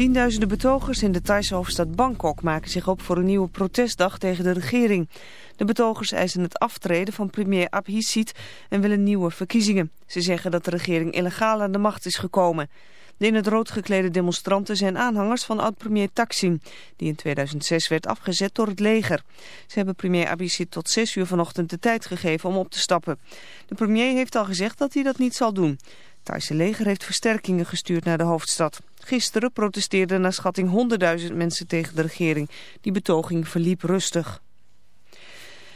Tienduizenden betogers in de Thaise hoofdstad Bangkok maken zich op voor een nieuwe protestdag tegen de regering. De betogers eisen het aftreden van premier Abhisit en willen nieuwe verkiezingen. Ze zeggen dat de regering illegaal aan de macht is gekomen. De in het rood geklede demonstranten zijn aanhangers van oud-premier Taksim, die in 2006 werd afgezet door het leger. Ze hebben premier Abhisit tot 6 uur vanochtend de tijd gegeven om op te stappen. De premier heeft al gezegd dat hij dat niet zal doen. Het Thaise leger heeft versterkingen gestuurd naar de hoofdstad. Gisteren protesteerden naar schatting 100.000 mensen tegen de regering. Die betoging verliep rustig.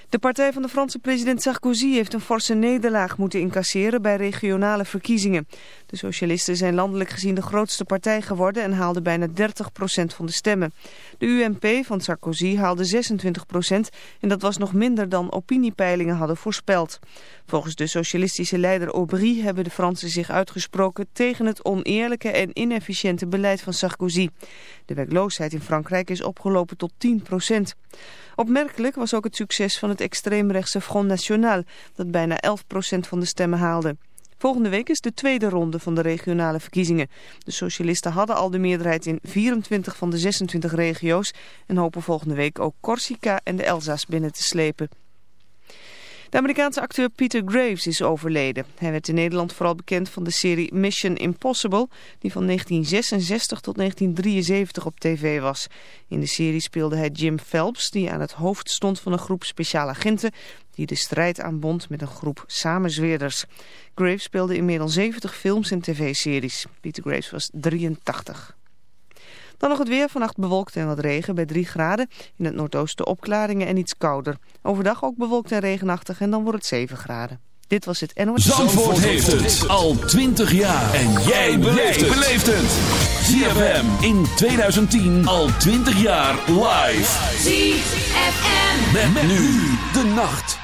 De partij van de Franse president Sarkozy heeft een forse nederlaag moeten incasseren bij regionale verkiezingen. De socialisten zijn landelijk gezien de grootste partij geworden en haalden bijna 30% van de stemmen. De UMP van Sarkozy haalde 26% en dat was nog minder dan opiniepeilingen hadden voorspeld. Volgens de socialistische leider Aubry hebben de Fransen zich uitgesproken tegen het oneerlijke en inefficiënte beleid van Sarkozy. De werkloosheid in Frankrijk is opgelopen tot 10%. Opmerkelijk was ook het succes van het extreemrechtse Front National, dat bijna 11% van de stemmen haalde. Volgende week is de tweede ronde van de regionale verkiezingen. De socialisten hadden al de meerderheid in 24 van de 26 regio's en hopen volgende week ook Corsica en de Elzas binnen te slepen. De Amerikaanse acteur Peter Graves is overleden. Hij werd in Nederland vooral bekend van de serie Mission Impossible, die van 1966 tot 1973 op tv was. In de serie speelde hij Jim Phelps, die aan het hoofd stond van een groep speciale agenten die de strijd aanbond met een groep samenzweerders. Graves speelde in meer dan 70 films en tv-series. Peter Graves was 83. Dan nog het weer, vannacht bewolkt en wat regen bij 3 graden. In het noordoosten opklaringen en iets kouder. Overdag ook bewolkt en regenachtig en dan wordt het 7 graden. Dit was het NOS. Zandvoort heeft het al 20 jaar. En jij beleeft het. ZFM in 2010 al 20 jaar live. ZFM. Met, nu de nacht.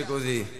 piace così.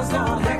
God's gonna on.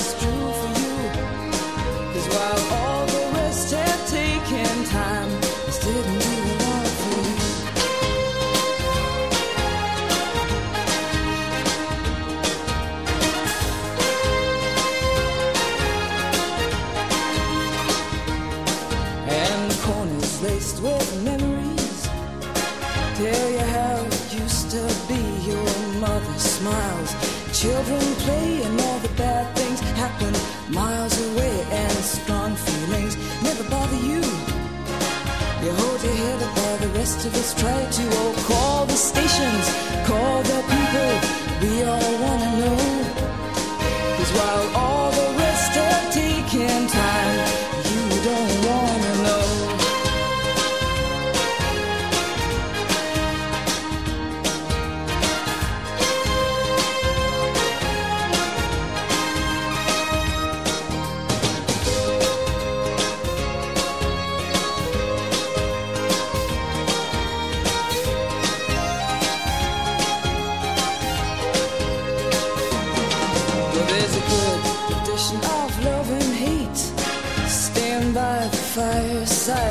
Children play and all the bad things happen miles away, and strong feelings never bother you. You hold your head up while the rest of us try to. Oh, call the stations,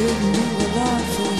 Give me a life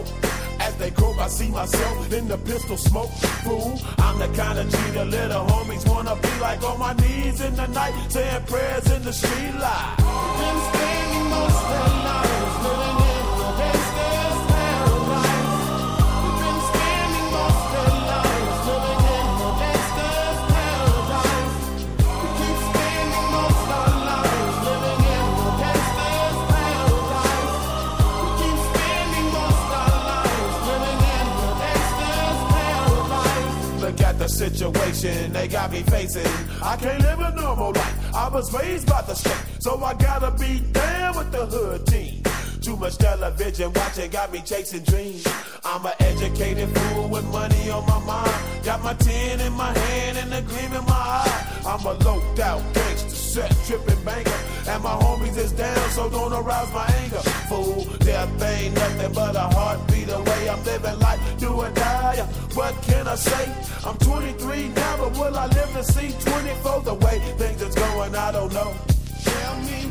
They croak, I see myself in the pistol smoke. Fool, I'm the kind of G the little homies wanna be like on my knees in the night, saying prayers in the street light. Been spending most of the gangster's they got me facing. I can't live a normal life. I was raised by the state, so I gotta be down with the hood team. Too much television watching got me chasing dreams. I'm an educated fool with money on my mind. Got my tin in my hand and a gleam in my eye. I'm a loped out gangster, set tripping banker. And my homies is down, so don't arouse my anger. Fool, death ain't nothing but a heartbeat away. I'm living life, do or die. What can I say? I'm 23 now, but will I live to see 24? The way things is going, I don't know. Tell me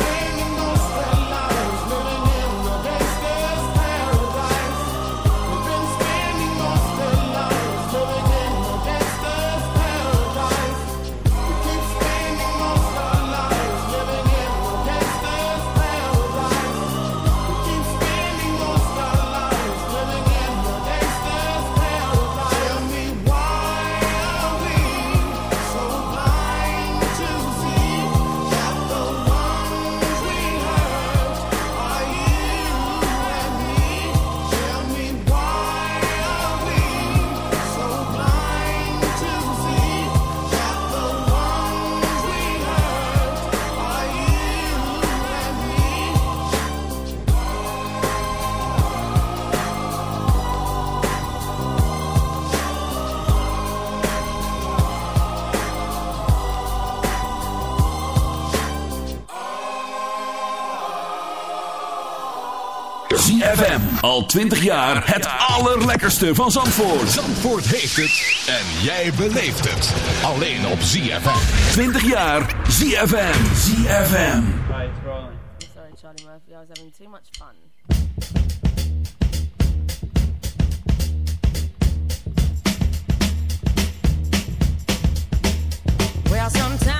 Al 20 jaar het allerlekkerste van Zandvoort. Zandvoort heeft het en jij beleeft het. Alleen op ZFM. 20 jaar ZFM. ZFM. Sorry, Sorry Charlie Murphy. I was having too much fun. Well, sometimes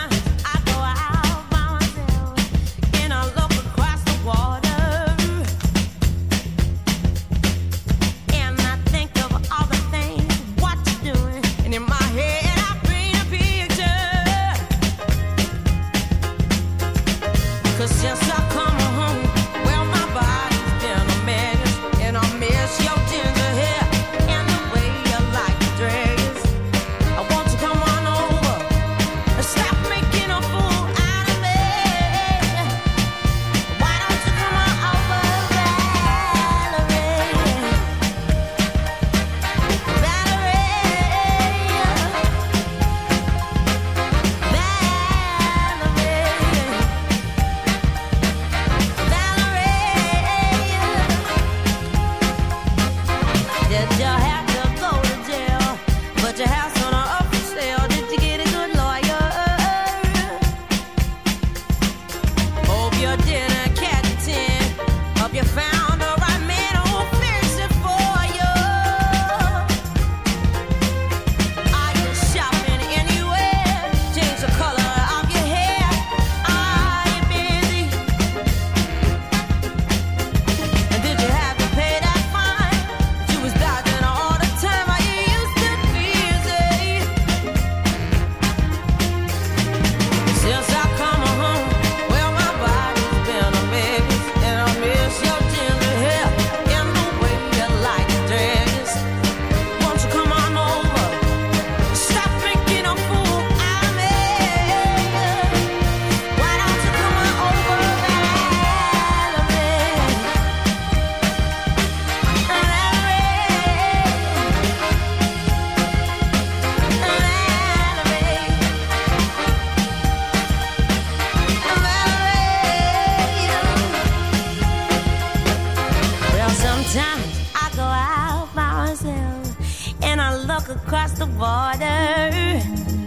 Yeah.